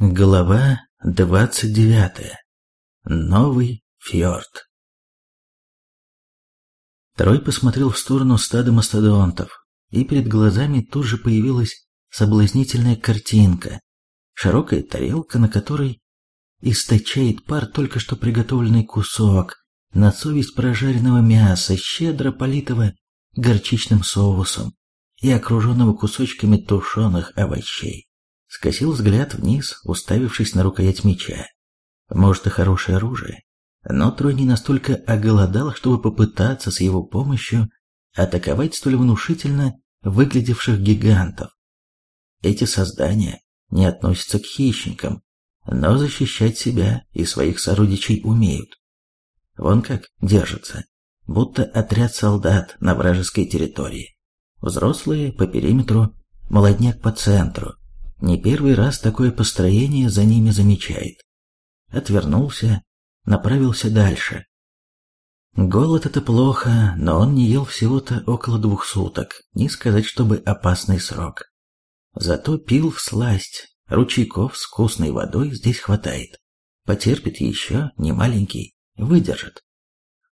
Глава двадцать девятая. Новый фьорд. Трой посмотрел в сторону стада мастодонтов, и перед глазами тут же появилась соблазнительная картинка. Широкая тарелка, на которой источает пар только что приготовленный кусок, на совесть прожаренного мяса, щедро политого горчичным соусом и окруженного кусочками тушеных овощей. Скосил взгляд вниз, уставившись на рукоять меча. Может, и хорошее оружие, но Трой не настолько оголодал, чтобы попытаться с его помощью атаковать столь внушительно выглядевших гигантов. Эти создания не относятся к хищникам, но защищать себя и своих сородичей умеют. Вон как держатся, будто отряд солдат на вражеской территории. Взрослые по периметру, молодняк по центру, не первый раз такое построение за ними замечает. Отвернулся, направился дальше. Голод это плохо, но он не ел всего-то около двух суток, не сказать, чтобы опасный срок. Зато пил в сласть, ручейков с вкусной водой здесь хватает. Потерпит еще, не маленький, выдержит.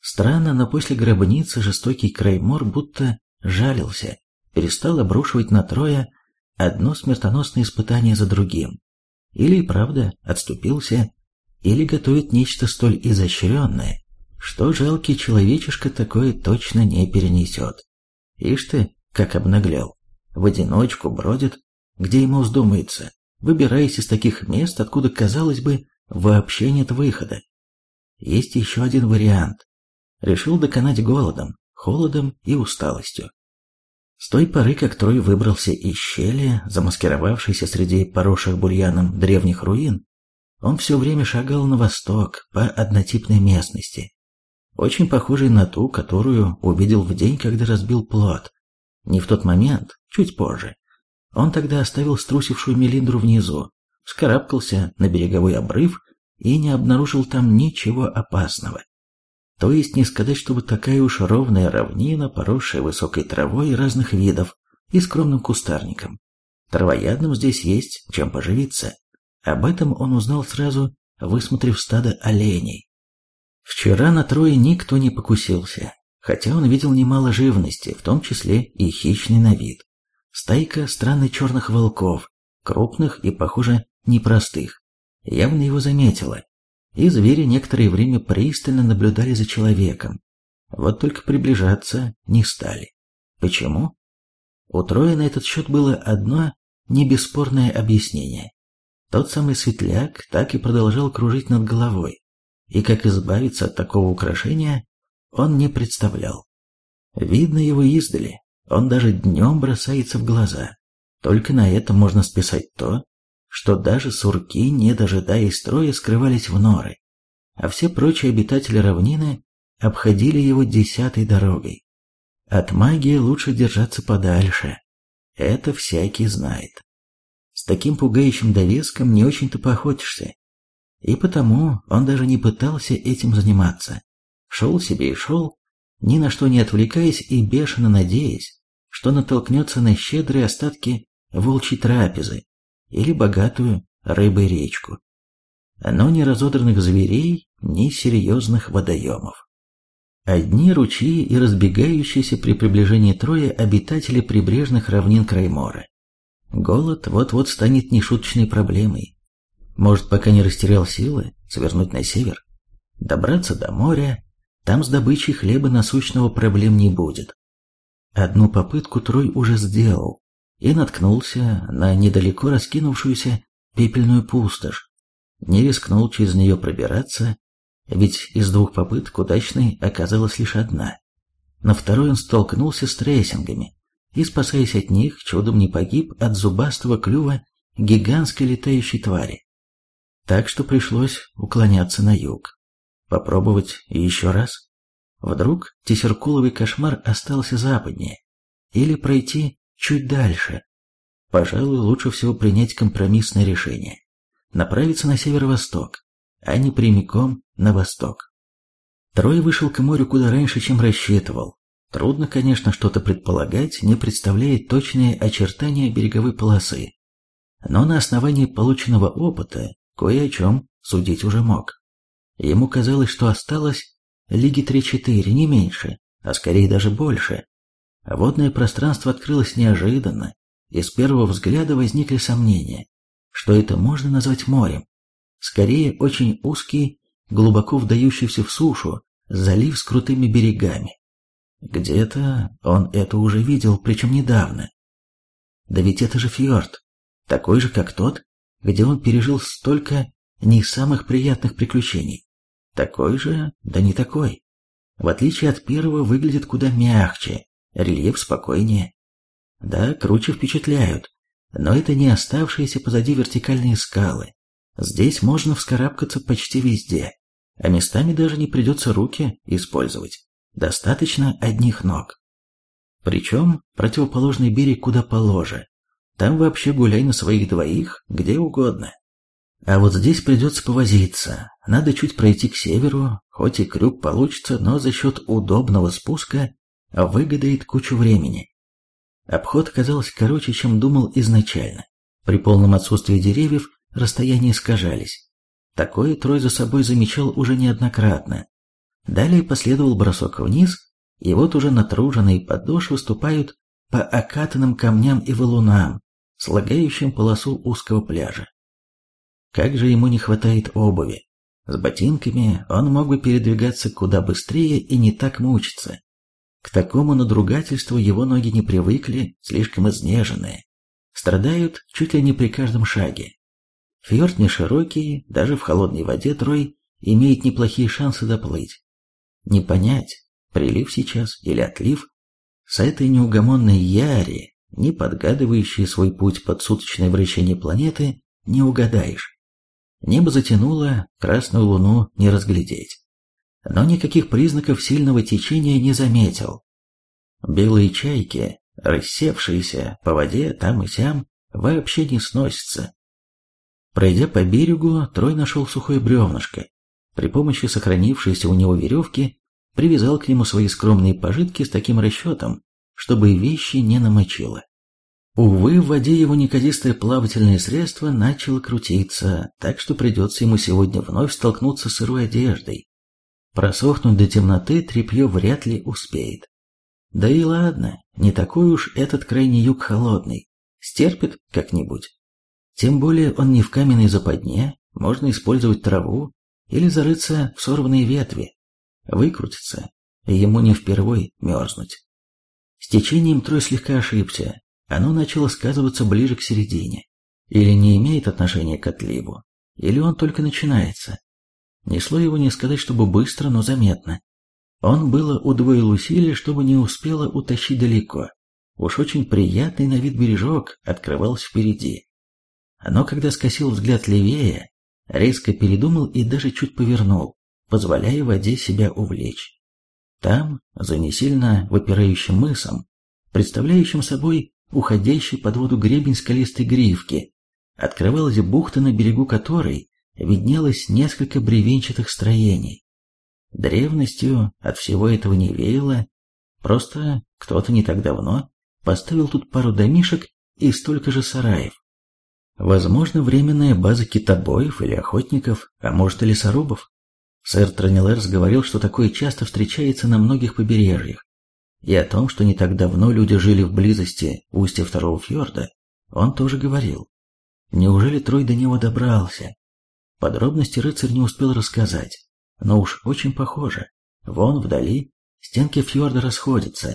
Странно, но после гробницы жестокий Краймор будто жалился, перестал обрушивать на Троя одно смертоносное испытание за другим. Или правда отступился, или готовит нечто столь изощренное, что жалкий человечишка такое точно не перенесет. Ишь ты, как обнаглел. В одиночку бродит, где ему вздумается, выбираясь из таких мест, откуда, казалось бы, вообще нет выхода. Есть еще один вариант. Решил доконать голодом, холодом и усталостью. С той поры, как Трой выбрался из щели, замаскировавшейся среди поросших бурьяном древних руин, он все время шагал на восток по однотипной местности, очень похожей на ту, которую увидел в день, когда разбил плод. Не в тот момент, чуть позже. Он тогда оставил струсившую Мелиндру внизу, вскарабкался на береговой обрыв и не обнаружил там ничего опасного. То есть не сказать, чтобы такая уж ровная равнина, поросшая высокой травой разных видов и скромным кустарником. Травоядным здесь есть чем поживиться. Об этом он узнал сразу, высмотрев стадо оленей. Вчера на трое никто не покусился, хотя он видел немало живности, в том числе и хищный на вид. Стайка странных черных волков, крупных и, похоже, непростых, явно его заметила и звери некоторое время пристально наблюдали за человеком. Вот только приближаться не стали. Почему? У Троя на этот счет было одно небесспорное объяснение. Тот самый светляк так и продолжал кружить над головой, и как избавиться от такого украшения он не представлял. Видно его издали, он даже днем бросается в глаза. Только на этом можно списать то, что даже сурки, не дожидаясь строя, скрывались в норы, а все прочие обитатели равнины обходили его десятой дорогой. От магии лучше держаться подальше. Это всякий знает. С таким пугающим довеском не очень-то поохотишься. И потому он даже не пытался этим заниматься. Шел себе и шел, ни на что не отвлекаясь и бешено надеясь, что натолкнется на щедрые остатки волчьей трапезы, или богатую рыбой речку. Но ни разодранных зверей, ни серьезных водоемов. Одни ручьи и разбегающиеся при приближении Троя обитатели прибрежных равнин Краймора. Голод вот-вот станет нешуточной проблемой. Может, пока не растерял силы, свернуть на север, добраться до моря, там с добычей хлеба насущного проблем не будет. Одну попытку Трой уже сделал, и наткнулся на недалеко раскинувшуюся пепельную пустошь. Не рискнул через нее пробираться, ведь из двух попыток удачной оказалась лишь одна. На второй он столкнулся с трессингами и, спасаясь от них, чудом не погиб от зубастого клюва гигантской летающей твари. Так что пришлось уклоняться на юг. Попробовать еще раз? Вдруг тесеркуловый кошмар остался западнее? Или пройти чуть дальше. Пожалуй, лучше всего принять компромиссное решение. Направиться на северо-восток, а не прямиком на восток. Трой вышел к морю куда раньше, чем рассчитывал. Трудно, конечно, что-то предполагать, не представляя точные очертания береговой полосы. но на основании полученного опыта кое о чем судить уже мог. Ему казалось, что осталось лиги 3-4, не меньше, а скорее даже больше. Водное пространство открылось неожиданно, и с первого взгляда возникли сомнения, что это можно назвать морем. Скорее, очень узкий, глубоко вдающийся в сушу, залив с крутыми берегами. Где-то он это уже видел, причем недавно. Да ведь это же фьорд, такой же, как тот, где он пережил столько не самых приятных приключений. Такой же, да не такой. В отличие от первого, выглядит куда мягче, рельеф спокойнее. Да, круче впечатляют, но это не оставшиеся позади вертикальные скалы. Здесь можно вскарабкаться почти везде, а местами даже не придется руки использовать. Достаточно одних ног. Причем противоположный берег куда положе. Там вообще гуляй на своих двоих, где угодно. А вот здесь придется повозиться. Надо чуть пройти к северу, хоть и крюк получится, но за счет удобного спуска выгодает кучу времени. Обход казался короче, чем думал изначально. При полном отсутствии деревьев расстояния искажались. Такое Трой за собой замечал уже неоднократно. Далее последовал бросок вниз, и вот уже натруженные подошвы ступают по окатанным камням и валунам, слагающим полосу узкого пляжа. Как же ему не хватает обуви. С ботинками он мог бы передвигаться куда быстрее и не так мучиться. К такому надругательству его ноги не привыкли, слишком изнеженные. Страдают чуть ли не при каждом шаге. Фьорд не широкий, даже в холодной воде Трой имеет неплохие шансы доплыть. Не понять, прилив сейчас или отлив, с этой неугомонной Яри, не подгадывающей свой путь под суточное вращение планеты, не угадаешь. Небо затянуло, красную луну не разглядеть. Но никаких признаков сильного течения не заметил. Белые чайки, рассевшиеся по воде там и сям, вообще не сносятся. Пройдя по берегу, Трой нашел сухое бревнышко. При помощи сохранившейся у него веревки привязал к нему свои скромные пожитки с таким расчетом, чтобы вещи не намочило. Увы, в воде его неказистое плавательное средство начало крутиться, так что придется ему сегодня вновь столкнуться с сырой одеждой. Просохнуть до темноты тряпье вряд ли успеет. Да и ладно, не такой уж этот крайний юг холодный, стерпит как-нибудь. Тем более он не в каменной западне, можно использовать траву или зарыться в сорванные ветви, выкрутиться, ему не впервой мерзнуть. С течением Трой слегка ошибся, оно начало сказываться ближе к середине. Или не имеет отношения к отливу, или он только начинается. Несло его не сказать, чтобы быстро, но заметно. Он было удвоил усилия, чтобы не успело утащить далеко. Уж очень приятный на вид бережок открывался впереди. Но когда скосил взгляд левее, резко передумал и даже чуть повернул, позволяя воде себя увлечь. Там, за не сильно выпирающим мысом, представляющим собой уходящий под воду гребень скалистой гривки, открывалась бухта, на берегу которой виднелось несколько бревенчатых строений. Древностью от всего этого не веяло, просто кто-то не так давно поставил тут пару домишек и столько же сараев. Возможно, временная база китобоев или охотников, а может и лесорубов. Сэр Тронилерс говорил, что такое часто встречается на многих побережьях, и о том, что не так давно люди жили в близости устья второго фьорда, он тоже говорил. Неужели Трой до него добрался? Подробности рыцарь не успел рассказать, но уж очень похоже. Вон вдали стенки фьорда расходятся,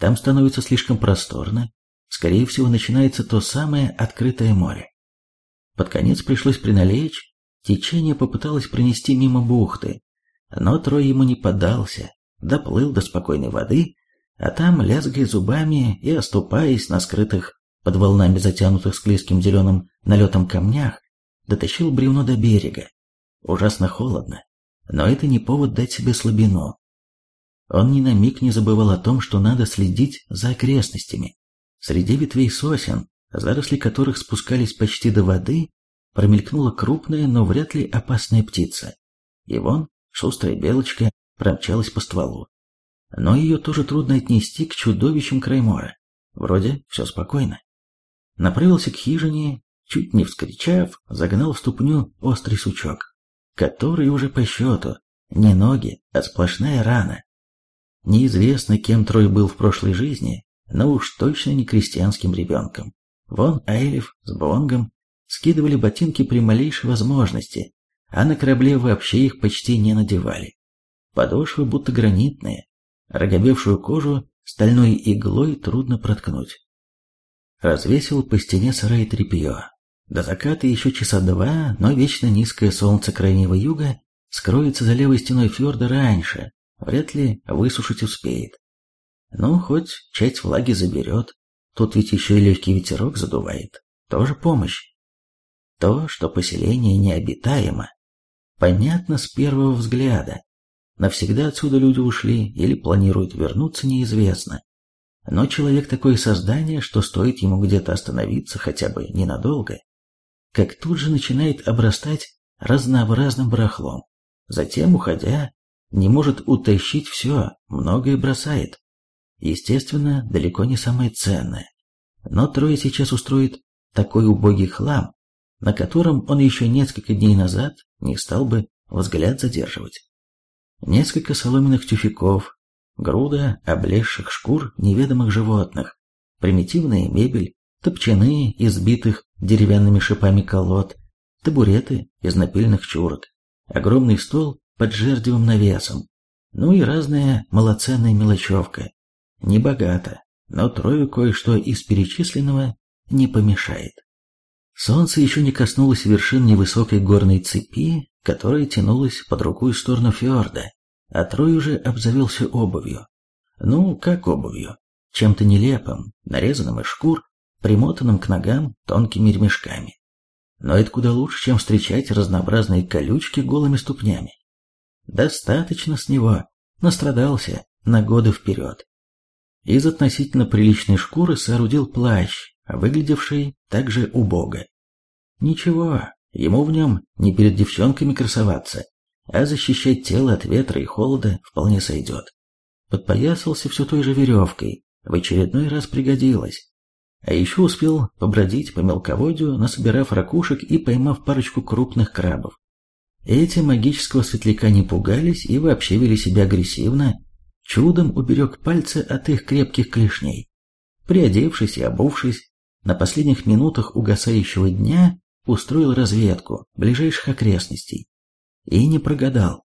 там становится слишком просторно, скорее всего начинается то самое открытое море. Под конец пришлось приналечь, течение попыталось пронести мимо бухты, но Трой ему не поддался, доплыл до спокойной воды а там, лязгая зубами и оступаясь на скрытых под волнами затянутых склизким зеленым налетом камнях, дотащил бревно до берега. Ужасно холодно, но это не повод дать себе слабину. Он ни на миг не забывал о том, что надо следить за окрестностями. Среди ветвей сосен, заросли которых спускались почти до воды, промелькнула крупная, но вряд ли опасная птица. И вон шустрая белочка промчалась по стволу но ее тоже трудно отнести к чудовищам Краймора. Вроде все спокойно. Направился к хижине, чуть не вскричав, загнал в ступню острый сучок, который уже по счету не ноги, а сплошная рана. Неизвестно, кем Трой был в прошлой жизни, но уж точно не крестьянским ребенком. Вон Айлев с Бонгом скидывали ботинки при малейшей возможности, а на корабле вообще их почти не надевали. Подошвы будто гранитные, роговевшую кожу стальной иглой трудно проткнуть. Развесил по стене сарай тряпье. До заката еще часа два, но вечно низкое солнце крайнего юга скроется за левой стеной фьорда раньше, вряд ли высушить успеет. Ну, хоть часть влаги заберет, тут ведь еще и легкий ветерок задувает, тоже помощь. То, что поселение необитаемо, понятно с первого взгляда. Навсегда отсюда люди ушли или планируют вернуться, неизвестно. Но человек такое создание, что стоит ему где-то остановиться хотя бы ненадолго, как тут же начинает обрастать разнообразным барахлом. Затем, уходя, не может утащить все, многое бросает. Естественно, далеко не самое ценное. Но Трое сейчас устроит такой убогий хлам, на котором он еще несколько дней назад не стал бы взгляд задерживать. Несколько соломенных тюфяков, груда облезших шкур неведомых животных, примитивная мебель, топчаны избитых деревянными шипами колод, табуреты из напильных чурок, огромный стол под жердевым навесом, ну и разная малоценная мелочевка. Небогато, но трою кое-что из перечисленного не помешает. Солнце еще не коснулось вершин невысокой горной цепи, которая тянулась по другую сторону фьорда, а Трой уже обзавелся обувью. Ну, как обувью? Чем-то нелепым, нарезанным из шкур, примотанным к ногам тонкими ремешками. Но это куда лучше, чем встречать разнообразные колючки голыми ступнями. Достаточно с него, настрадался на годы вперед. Из относительно приличной шкуры соорудил плащ, выглядевший также убого. Ничего, ему в нем не перед девчонками красоваться, а защищать тело от ветра и холода вполне сойдет. Подпоясался все той же веревкой, в очередной раз пригодилось. А еще успел побродить по мелководью, насобирав ракушек и поймав парочку крупных крабов. Эти магического светляка не пугались и вообще вели себя агрессивно, чудом уберег пальцы от их крепких клешней. Приодевшись и обувшись, на последних минутах угасающего дня устроил разведку ближайших окрестностей. И не прогадал.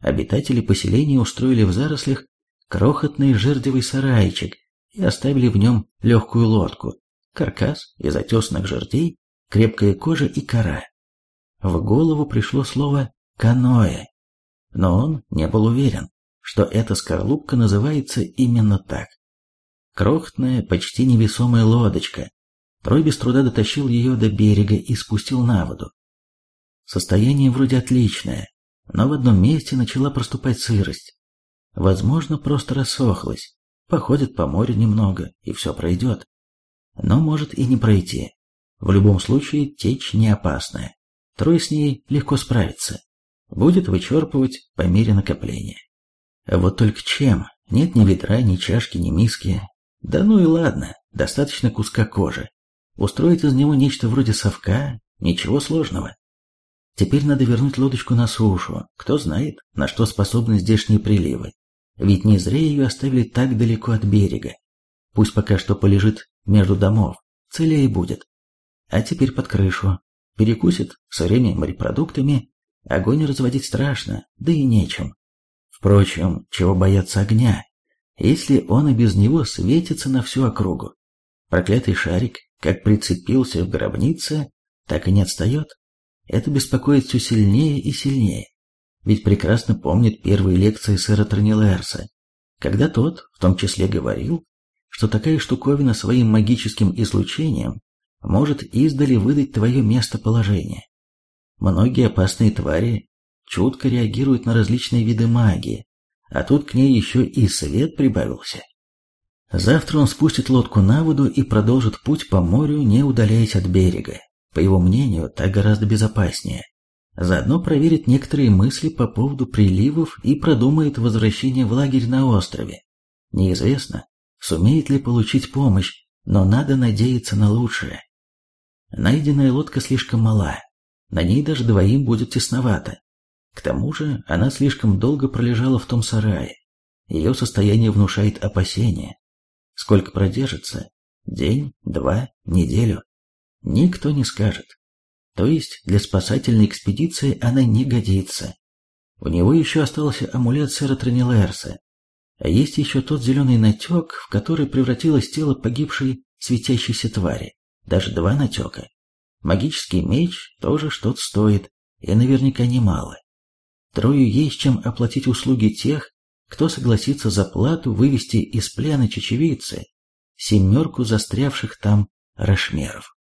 Обитатели поселения устроили в зарослях крохотный жердевый сарайчик и оставили в нем легкую лодку, каркас из отесных жердей, крепкая кожа и кора. В голову пришло слово «каноэ», но он не был уверен, что эта скорлупка называется именно так. Крохотная, почти невесомая лодочка. Трой без труда дотащил ее до берега и спустил на воду. Состояние вроде отличное, но в одном месте начала проступать сырость. Возможно, просто рассохлась, походит по морю немного, и все пройдет. Но может и не пройти. В любом случае, течь не опасная. Трой с ней легко справится. Будет вычерпывать по мере накопления. Вот только чем? Нет ни ведра, ни чашки, ни миски. Да ну и ладно, достаточно куска кожи. Устроить из него нечто вроде совка, ничего сложного. Теперь надо вернуть лодочку на сушу. Кто знает, на что способны здешние приливы. Ведь не зря ее оставили так далеко от берега. Пусть пока что полежит между домов, целее будет. А теперь под крышу. Перекусит сырыми морепродуктами. Огонь разводить страшно, да и нечем. Впрочем, чего бояться огня, если он и без него светится на всю округу? Проклятый шарик, как прицепился в гробнице, так и не отстает. Это беспокоит все сильнее и сильнее. Ведь прекрасно помнит первые лекции сэра Тронилерса, когда тот, в том числе, говорил, что такая штуковина своим магическим излучением может издали выдать твое местоположение. Многие опасные твари чутко реагируют на различные виды магии, а тут к ней еще и свет прибавился. Завтра он спустит лодку на воду и продолжит путь по морю, не удаляясь от берега. По его мнению, так гораздо безопаснее. Заодно проверит некоторые мысли по поводу приливов и продумает возвращение в лагерь на острове. Неизвестно, сумеет ли получить помощь, но надо надеяться на лучшее. Найденная лодка слишком мала, на ней даже двоим будет тесновато. К тому же она слишком долго пролежала в том сарае. Ее состояние внушает опасения. Сколько продержится? День, два, неделю? Никто не скажет. То есть для спасательной экспедиции она не годится. У него еще остался амулет сэра Транилерса. А есть еще тот зеленый натек, в который превратилось тело погибшей светящейся твари. Даже два натека. Магический меч тоже что-то стоит, и наверняка немало. Трою есть чем оплатить услуги тех, кто согласится за плату вывести из плена чечевицы семерку застрявших там рашмеров.